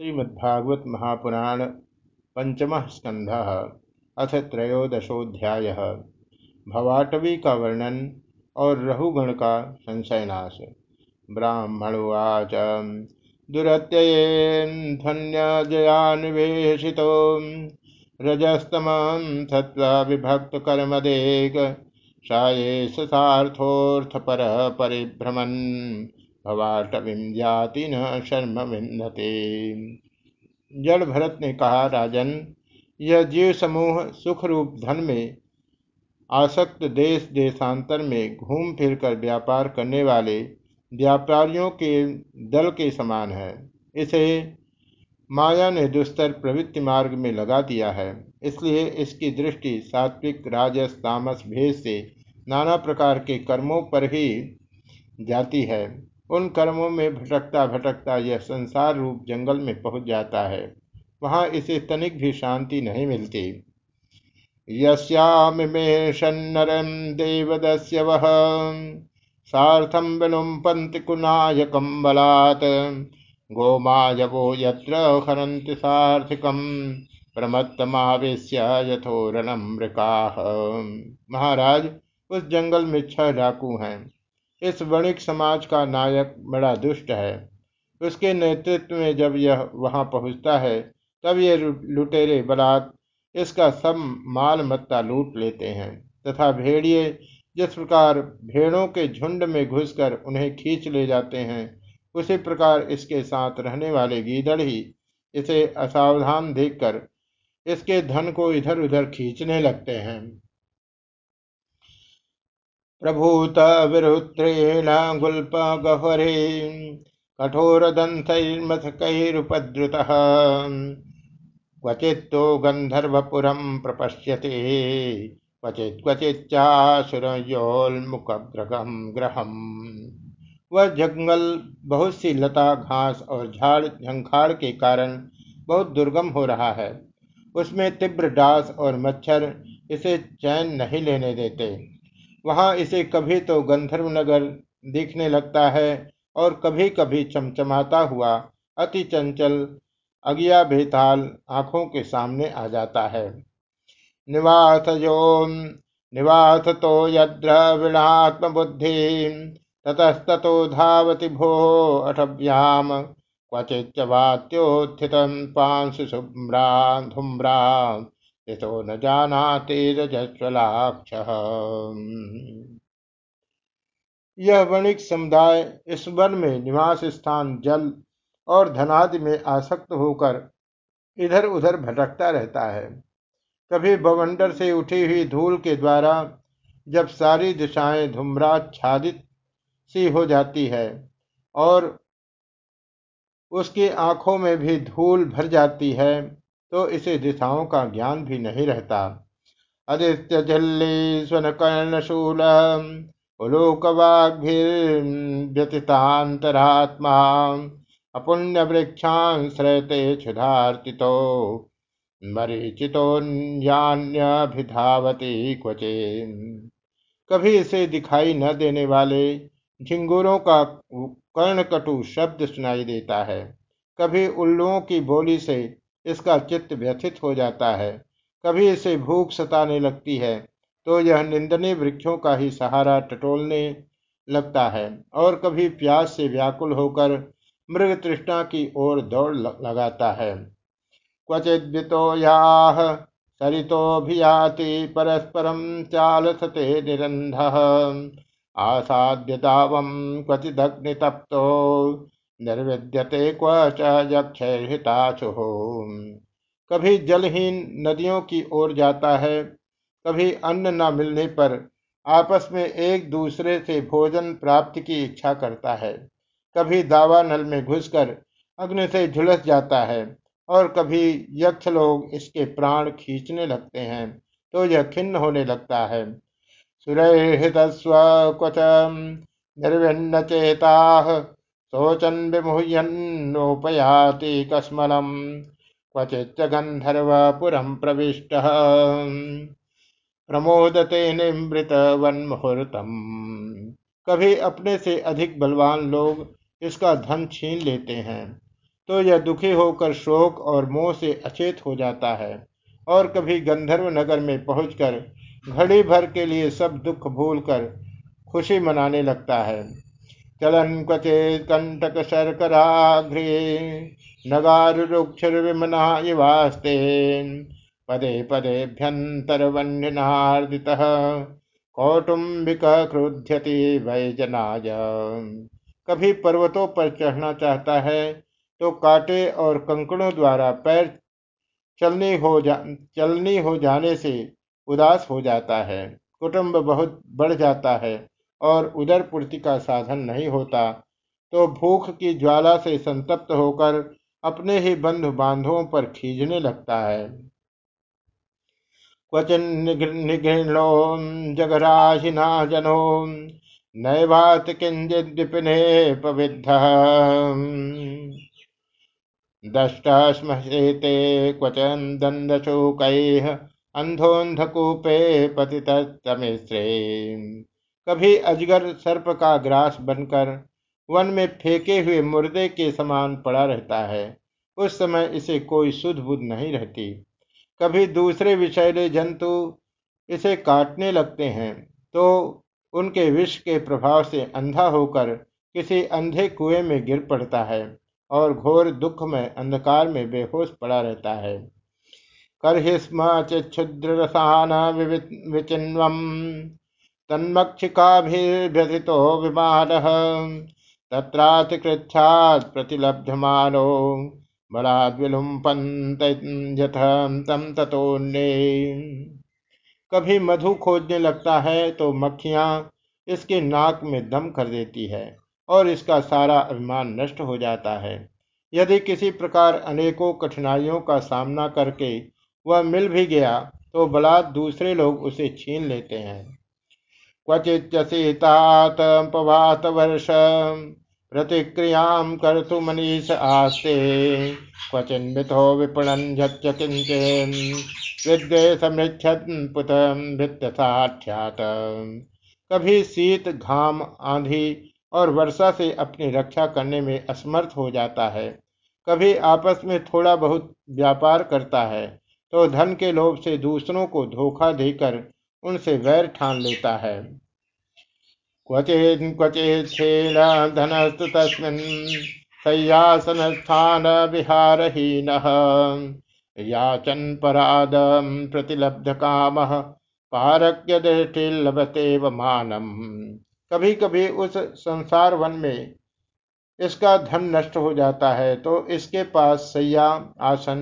श्रीमद्भागवत महापुराण पंचम स्कंध अथ त्रयोदशोध्याय भवाटवी का वर्णन और रहुगण का संशयनाश। ब्राह्मणुवाच दुरत्ययेन्धन्यजयान्वेषितो रजस्तम विभक्त कर्मदेग साये सार्थोऽर्थपर परिभ्रमन् भवाटवीं जाति न शर्म विंदते जड़ भरत ने कहा, राजन, यह जीव समूह सुख रूप धन में, आसक्त देश देशांतर में घूम फिर कर व्यापार करने वाले व्यापारियों के दल के समान है। इसे माया ने दुस्तर प्रवृत्ति मार्ग में लगा दिया है। इसलिए इसकी दृष्टि सात्विक, राजस, तामस, भेद से नाना प्रकार के कर्मों पर ही जाती है। उन कर्मों में भटकता भटकता यह संसार रूप जंगल में पहुँच जाता है। वहाँ इसे तनिक भी शांति नहीं मिलती। यस्यामिमेशन्नरं देवदस्य सार्थम विलुम्पन्ति कुनायकं बलात्। गोमायवो यत्र हरन्ति सार्थिकं, प्रमत्तमावेश्य महाराज, उस जंगल में छह डाकू हैं। इस वणिक समाज का नायक बड़ा दुष्ट है। उसके नेतृत्व में जब यह वहाँ पहुँचता है, तब ये लुटेरे बलात् इसका सब माल मत्ता लूट लेते हैं तथा भेड़िए जिस प्रकार भेड़ों के झुंड में घुसकर उन्हें खींच ले जाते हैं, उसी प्रकार इसके साथ रहने वाले गीदड़ ही इसे असावधान देखकर इसके धन को इधर उधर खींचने लगते हैं। प्रभूत विरुत्रेण गुल्प गहरे कठोरदंतैर्मथकैरुपद्रुतः क्वचित्तो गंधर्वपुरम प्रपश्यते, क्वचित क्वचिच्चासुरयोन्मुखग्रहम ग्रहम। वह जंगल बहुत सी लता, घास और झाड़, झंखाड़ के कारण बहुत दुर्गम हो रहा है। उसमें तीव्र डास और मच्छर इसे चैन नहीं लेने देते। वहाँ इसे कभी तो गंधर्व नगर दिखने लगता है और कभी कभी चमचमाता हुआ, अति चंचल, अगिया बेताल आँखों के सामने आ जाता है। निवास जो निवास तो यद्र बुद्धि ततस्तो धावति भो अठव्याम क्वचित वात्योत्थित पांशु शुभ्रा धूम्रा। यथो न जाना रजस्वलाक्ष। यह वणिक समुदाय इस वन में निवास स्थान, जल और धनादि में आसक्त होकर इधर उधर भटकता रहता है। कभी बवंडर से उठी हुई धूल के द्वारा जब सारी दिशाएँ धूम्राच्छादित सी हो जाती है और उसकी आँखों में भी धूल भर जाती है तो इसे दिशाओं का ज्ञान भी नहीं रहता। आदित्य झल्ली स्वन कर्णशूल उलोकवाग्भिर्व्यतितान्तरात्मा अपुण्य वृक्षांश्रयते क्षुधार्तितो मरीचितोन्यान्यभिधावती क्वचे कभी इसे दिखाई न देने वाले झिंगुरों का कर्णकटु शब्द सुनाई देता है। कभी उल्लुओं की बोली से इसका चित्त व्यथित हो जाता है। कभी इसे भूख सताने लगती है तो यह निंदनीय वृक्षों का ही सहारा टटोलने लगता है और कभी प्यास से व्याकुल होकर मृग तृष्णा की ओर दौड़ लगाता है। क्वचिद्वितो याह सरितोभियाति परस्परम चाल सते निरंध आसाद्य दावम क्वचिदग्नितप्तो निर्विद्यते क्व चक्षहिताशु कभी जलहीन नदियों की ओर जाता है, कभी अन्न न मिलने पर आपस में एक दूसरे से भोजन प्राप्ति की इच्छा करता है। कभी दावा नल में घुसकर अग्नि से झुलस जाता है और कभी यक्ष लोग इसके प्राण खींचने लगते हैं तो यह खिन्न होने लगता है। सुरहितस्व क्वच निर्विन्न चेता शोचन विमुह्यन्नोपयाति कस्मलम क्वचित गंधर्वपुरम प्रविष्ट। प्रमोदते निमृत वन मुहूर्तम कभी अपने से अधिक बलवान लोग इसका धन छीन लेते हैं तो यह दुखी होकर शोक और मोह से अचेत हो जाता है। और कभी गंधर्व नगर में पहुंचकर घड़ी भर के लिए सब दुख भूलकर खुशी मनाने लगता है। चलन क्वचे कंटक शर्कराघ्रे नगारुक्षुर्विमना युवास्ते पदे पदेभ्यंतर वन्यनार्दित कौटुंबिक क्रुध्यति वैजनाज कभी पर्वतों पर चढ़ना चाहता है तो कांटे और कंकड़ों द्वारा पैर चलनी हो जा, चलनी हो जाने से उदास हो जाता है। कुटुंब बहुत बढ़ जाता है। और उदर पूर्ति का साधन नहीं होता तो भूख की ज्वाला से संतप्त होकर अपने ही बंधु बांधवों पर खींचने लगता है। क्वचन निगृणो जगराशिना जनो, नैवात किंचित विपिने पविद्ध। दष्टाश्मसेते क्वचन दंदशोकैः अंधोन्धकूपे पतितमिश्रे कभी अजगर सर्प का ग्रास बनकर वन में फेंके हुए मुर्दे के समान पड़ा रहता है, उस समय इसे कोई सुध बुध नहीं रहती। कभी दूसरे विषैले जंतु इसे काटने लगते हैं तो उनके विष के प्रभाव से अंधा होकर किसी अंधे कुएँ में गिर पड़ता है और घोर दुख में अंधकार में बेहोश पड़ा रहता है। कर्हिस्म चिक्षुद्र रसान विचिन्वम। तन्मक्षिकाभिर्भ्यथितो विमानः तत्रातिकृच्छात् प्रतिलब्धमानो बलाद्विलुम्पन्त तम ततोन्ने कभी मधु खोजने लगता है तो मक्खियाँ इसके नाक में दम कर देती है और इसका सारा अभिमान नष्ट हो जाता है। यदि किसी प्रकार अनेकों कठिनाइयों का सामना करके वह मिल भी गया तो बलात् दूसरे लोग उसे छीन लेते हैं। क्वचित शीतात वर्ष प्रतिक्रिया कर्तु मनीष आस्ते क्वचिन मिथो विपणन किंचन विद्वेषमृक्षत साक्षात। कभी शीत घाम आंधी और वर्षा से अपनी रक्षा करने में असमर्थ हो जाता है। कभी आपस में थोड़ा बहुत व्यापार करता है तो धन के लोभ से दूसरों को धोखा देकर उनसे वैर ठान लेता है। क्वचित क्वचित धनस्तु तस्मिन् शय्यासन स्थान विहारहीन। याचन पराद प्रतिलब्ध काम, पारक्य दृष्टि लभते मानम। कभी कभी उस संसार वन में इसका धन नष्ट हो जाता है तो इसके पास सैया आसन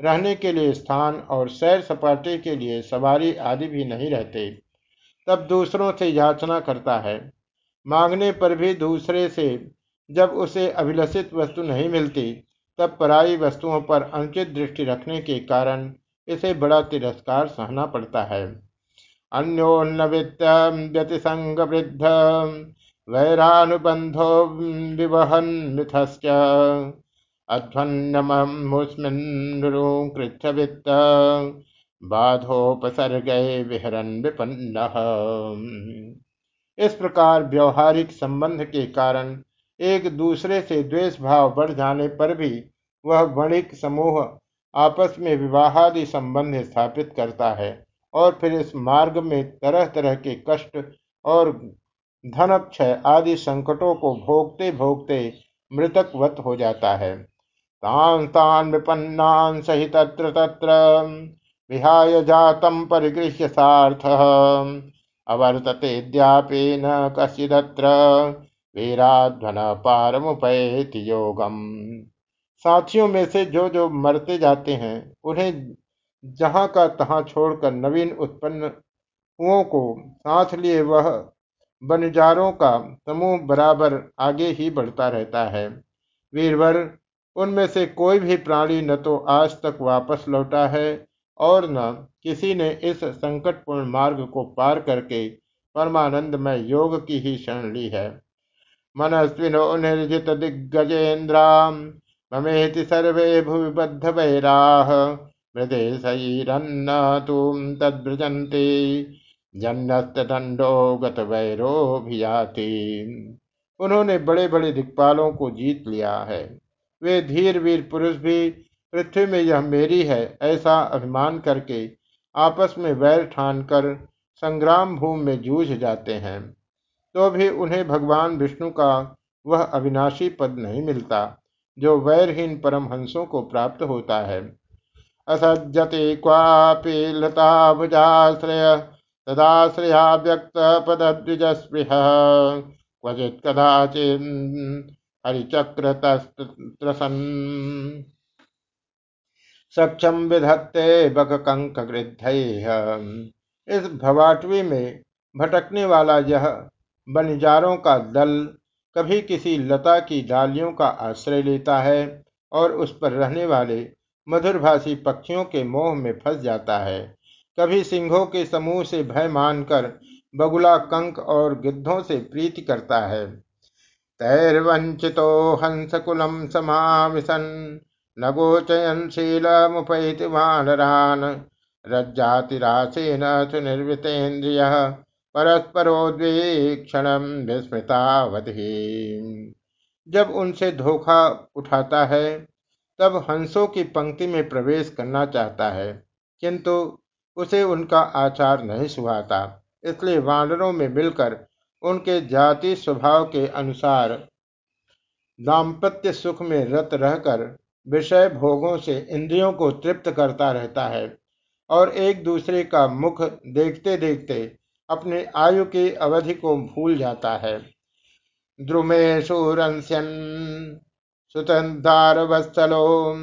रहने के लिए स्थान और सैर सपाटे के लिए सवारी आदि भी नहीं रहते। तब दूसरों से याचना करता है। मांगने पर भी दूसरे से जब उसे अभिलषित वस्तु नहीं मिलती, तब पराई वस्तुओं पर अनुचित दृष्टि रखने के कारण इसे बड़ा तिरस्कार सहना पड़ता है। अन्योन्न वित्त व्यतिसंग वृद्ध वैरानुबंधो विवहन मिथश्च। बाधोपसर्ग विहरन विपन्न। इस प्रकार व्यवहारिक संबंध के कारण एक दूसरे से द्वेष भाव बढ़ जाने पर भी वह वणिक समूह आपस में विवाहादि संबंध स्थापित करता है और फिर इस मार्ग में तरह तरह के कष्ट और धनक्षय आदि संकटों को भोगते भोगते मृतकवत हो जाता है। तान तान विपन्नान सही तत्र तत्र विहाय जातम परिगृह्य सार्थ। अवर्ततेद्यापि न कश्चिदत्र वीराध्वन पारमुपैति योगम। साथियों में से जो जो मरते जाते हैं, उन्हें जहाँ का तहां छोड़कर नवीन उत्पन्न कुओं को साथ लिए वह बनजारों का समूह बराबर आगे ही बढ़ता रहता है। वीरवर उनमें से कोई भी प्राणी न तो आज तक वापस लौटा है और न किसी ने इस संकटपूर्ण मार्ग को पार करके परमानंद में योग की ही शरण ली है। मनस्विनो निर्जित दिग्गजेन्द्रा ममेति सर्वे भुविबद्ध वैराह मृदे शरीरन्न तुम तद्रजंते जन्नस्त दंडो गत वैरो उन्होंने बड़े बड़े दिक्पालों को जीत लिया है। वे धीर वीर पुरुष भी पृथ्वी में यह मेरी है, ऐसा अभिमान करके आपस में वैर ठान कर संग्राम भूमि में जूझ जाते हैं। तो भी उन्हें भगवान विष्णु का वह अविनाशी पद नहीं मिलता, जो वैरहीन परमहंसों को प्राप्त होता है। असज्जते क्वापि लता भुजाश्रय तदाश्रया व्यक्त पद द्विजस्पृह क्वचित कदाचित हरिचक्र सक्षम विधत्ते इस भवाटवी में भटकने वाला यह बनिजारों का दल कभी किसी लता की डालियों का आश्रय लेता है और उस पर रहने वाले मधुरभाषी पक्षियों के मोह में फंस जाता है। कभी सिंहों के समूह से भय मानकर बगुला कंक और गिद्धों से प्रीति करता है। तैर्वंचितो हंसकुलम समाविशन। नगोचयनशीलमुपैति वानरान् रज्जातिरासेन सुनिर्वृतेन्द्रियः परस्परोद्वीक्षण विस्मृतावधि। जब उनसे धोखा उठाता है, तब हंसों की पंक्ति में प्रवेश करना चाहता है, किंतु उसे उनका आचार नहीं सुहाता। इसलिए वानरों में मिलकर उनके जाति स्वभाव के अनुसार दाम्पत्य सुख में रत रहकर विषय भोगों से इंद्रियों को तृप्त करता रहता है और एक दूसरे का मुख देखते देखते अपने आयु की अवधि को भूल जाता है। द्रुमेशूरंस्यन सुतंधार वत्सलो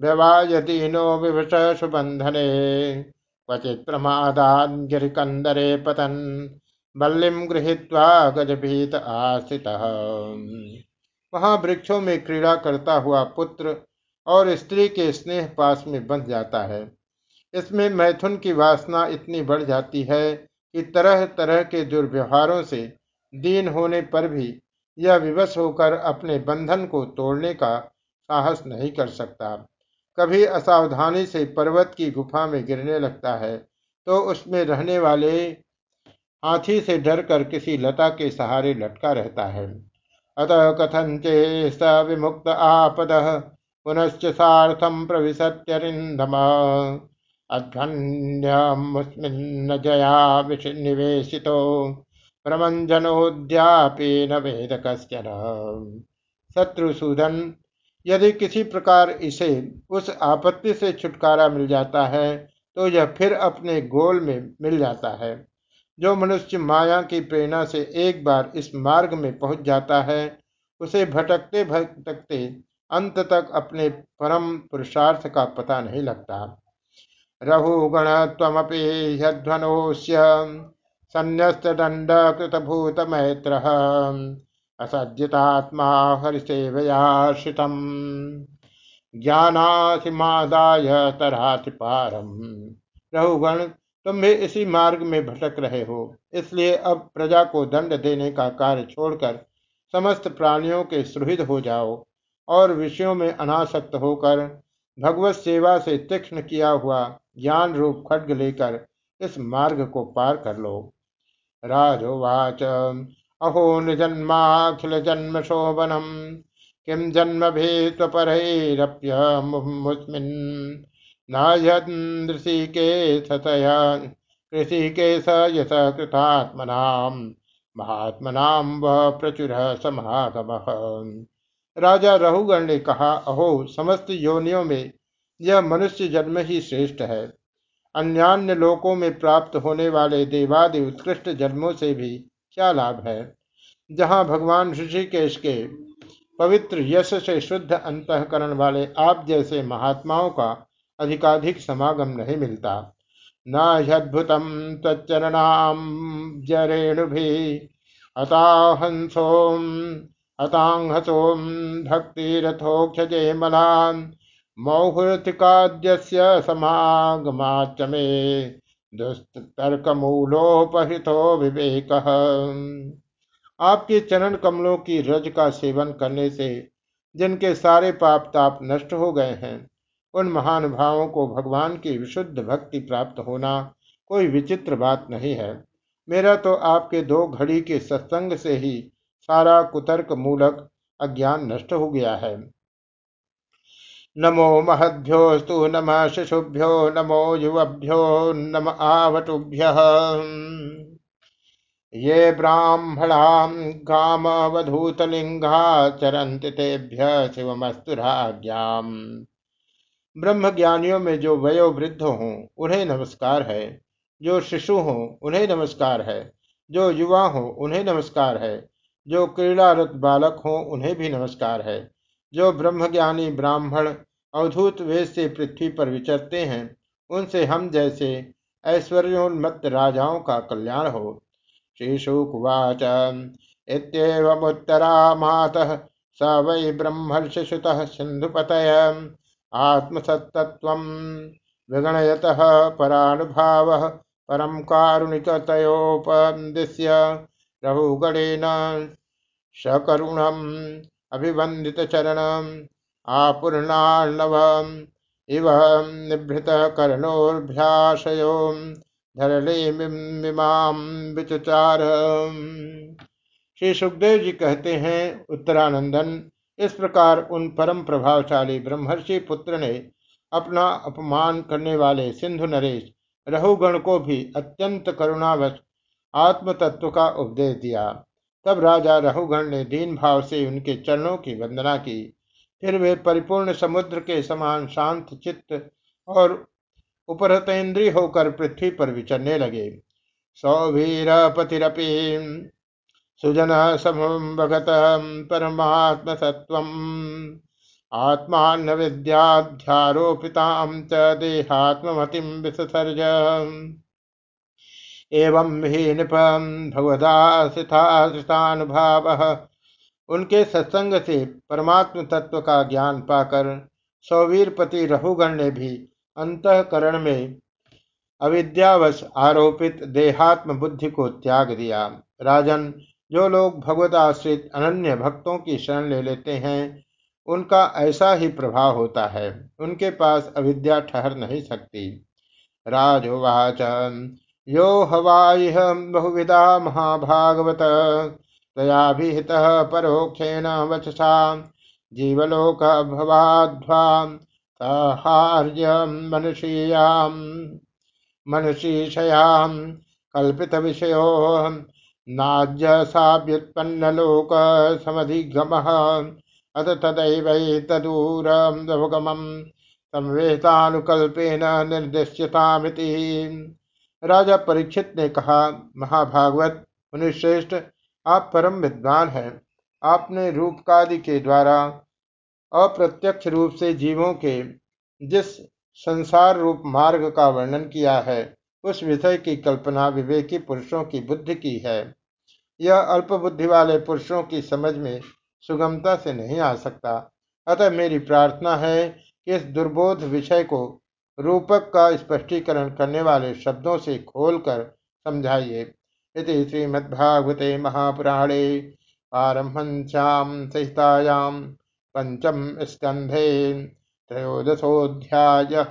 व्यवायतीनो विवश सुबंधने क्वचित पतन बल्लिम गृहीत्वा गजभीत आस्थित। वहाँ वृक्षों में क्रीड़ा करता हुआ पुत्र और स्त्री के स्नेह पास में बंध जाता है। इसमें मैथुन की वासना इतनी बढ़ जाती है कि तरह तरह के दुर्व्यवहारों से दीन होने पर भी यह विवश होकर अपने बंधन को तोड़ने का साहस नहीं कर सकता। कभी असावधानी से पर्वत की गुफा में गिरने लगता है तो उसमें रहने वाले हाथी से डर कर किसी लता के सहारे लटका रहता है। अतः कथन चे स विमुक्त आपद? पुनश्च सार्थं प्रविशत्यरिन्दम अध्वन्यमुस्मिन्न जया निवेशितो। वेद कश्चन शत्रुसूदन, यदि किसी प्रकार इसे उस आपत्ति से छुटकारा मिल जाता है तो यह फिर अपने गोल में मिल जाता है। जो मनुष्य माया की प्रेरणा से एक बार इस मार्ग में पहुँच जाता है, उसे भटकते भटकते अंत तक अपने परम पुरुषार्थ का पता नहीं लगता। रहुगण तमपि मैत्र असज्जितात्मा हरिसेवयाश्रितम ज्ञानासिमादाय तराति पारम। रहुगण तुम भी इसी मार्ग में भटक रहे हो। इसलिए अब प्रजा को दंड देने का कार्य छोड़कर समस्त प्राणियों के सुहृद हो जाओ और विषयों में अनासक्त होकर भगवत सेवा से तीक्ष्ण किया हुआ ज्ञान रूप खड्ग लेकर इस मार्ग को पार कर लो। राजोवाच, अहो निजन्माखिल जन्म शोभनम किम जन्म भेत्वपरैरप्य मुस्मिन् नायदृषिके सतया कृषि के स यस कृतात्मनाम महात्मनाम प्रचुर समागम। राजा रहुगण ने कहा, अहो, समस्त योनियों में यह मनुष्य जन्म ही श्रेष्ठ है। अन्यान्य लोकों में प्राप्त होने वाले देवादि उत्कृष्ट जन्मों से भी क्या लाभ है? जहाँ भगवान ऋषिकेश के पवित्र यश से शुद्ध अंतकरण वाले आप जैसे महात्माओं का अधिकाधिक समागम नहीं मिलता। न अद्भुतम तच्चरणाम जरेणु भी हताहंसोम हतांहसोम भक्तिरथोक्षजे मलान्। मौहृतिकाद्यस्य समागमाच मे दुस्तर्कमूलोपहृतो विवेक। आपके चरण कमलों की रज का सेवन करने से जिनके सारे पाप ताप नष्ट हो गए हैं उन महानुभावों को भगवान की विशुद्ध भक्ति प्राप्त होना कोई विचित्र बात नहीं है। मेरा तो आपके दो घड़ी के सत्संग से ही सारा कुतर्क मूलक अज्ञान नष्ट हो गया है। नमो महद्भ्योस्तु नम शिशुभ्यो, नमो युवभ्यो, नम आवटुभ्य ये ब्राह्मणा गामवधूतलिंगा चरंत तेभ्य शिवमस्तुराज्ञाम। ब्रह्म ज्ञानियों में जो वयोवृद्ध हों, उन्हें नमस्कार है। जो शिशु हों, उन्हें नमस्कार है। जो युवा हो, उन्हें नमस्कार है। जो क्रीड़ारत बालक हो, उन्हें भी नमस्कार है। जो ब्रह्मज्ञानी ब्राह्मण अवधूत वेद से पृथ्वी पर विचरते हैं, उनसे हम जैसे ऐश्वर्योन्मत्त राजाओं का कल्याण हो। श्रीशुकुवाच। इत्येवमुत्तरा मातः स वै ब्रह्मर्षिषुतः सिन्धुपतय। आत्मसत्तत्वं विगणयतः परानुभावः परम कारुणिकतयोपदिश्य रहुगणेन सकरुणम् अभिवन्दितचरणम् आपूर्णार्णवम् इव निभृतकर्णोर्भ्याशयो धरलीमिमां विचचार श्री सुखदेव जी कहते हैं, उत्तरानंदन इस प्रकार उन परम प्रभावशाली ब्रह्मर्षि पुत्र ने अपना अपमान करने वाले सिंधु नरेश रहुगण को भी अत्यंत करुणावश आत्म तत्व का उपदेश दिया। तब राजा रहुगण ने दीन भाव से उनके चरणों की वंदना की। फिर वे परिपूर्ण समुद्र के समान शांत चित्त और उपरतेन्द्रीय होकर पृथ्वी पर विचरने लगे। सौवीर पतिरपी सुजन समगत परमात्म सत्व आत्मान विद्याध्यारोपितां च देहात्ममतिं विससर्ज। एवं ही नृपम भगवदाश्रितानुभाव उनके सत्संग से परमात्म तत्व का ज्ञान पाकर सौवीरपति रहुगण ने भी अंतकरण में अविद्यावश आरोपित देहात्म बुद्धि को त्याग दिया। राजन जो लोग भगवत आश्रित अनन्य भक्तों की शरण ले लेते हैं, उनका ऐसा ही प्रभाव होता है। उनके पास अविद्या ठहर नहीं सकती। राजोवाच, यो हवाई बहुविधा महाभागवत, तयाभिहित परोक्षेण वचसा, जीवलोक भवाध्वा मनुषीयां मनुषीषयां कल्पित विषयो नाज्य साभ्युत्पन्नलोक समधिगमः। अत तदैवैतदूरमवगमं संवेतानुकल्पेन निर्दिश्यतामिति। राजा परीक्षित ने कहा, महाभागवत मुनिश्रेष्ठ, आप परम विद्वान हैं। आपने रूपकादि के द्वारा अप्रत्यक्ष रूप से जीवों के जिस संसार रूप मार्ग का वर्णन किया है उस विषय की कल्पना विवेकी पुरुषों की बुद्धि की है। यह अल्प बुद्धि वाले पुरुषों की समझ में सुगमता से नहीं आ सकता। अतः मेरी प्रार्थना है कि इस दुर्बोध विषय को रूपक का स्पष्टीकरण करने वाले शब्दों से खोलकर समझाइए। इति श्रीमद्भागवते महापुराणे पारमहंस्यां सहितायाम पंचम स्कंधे त्रयोदशोऽध्यायः।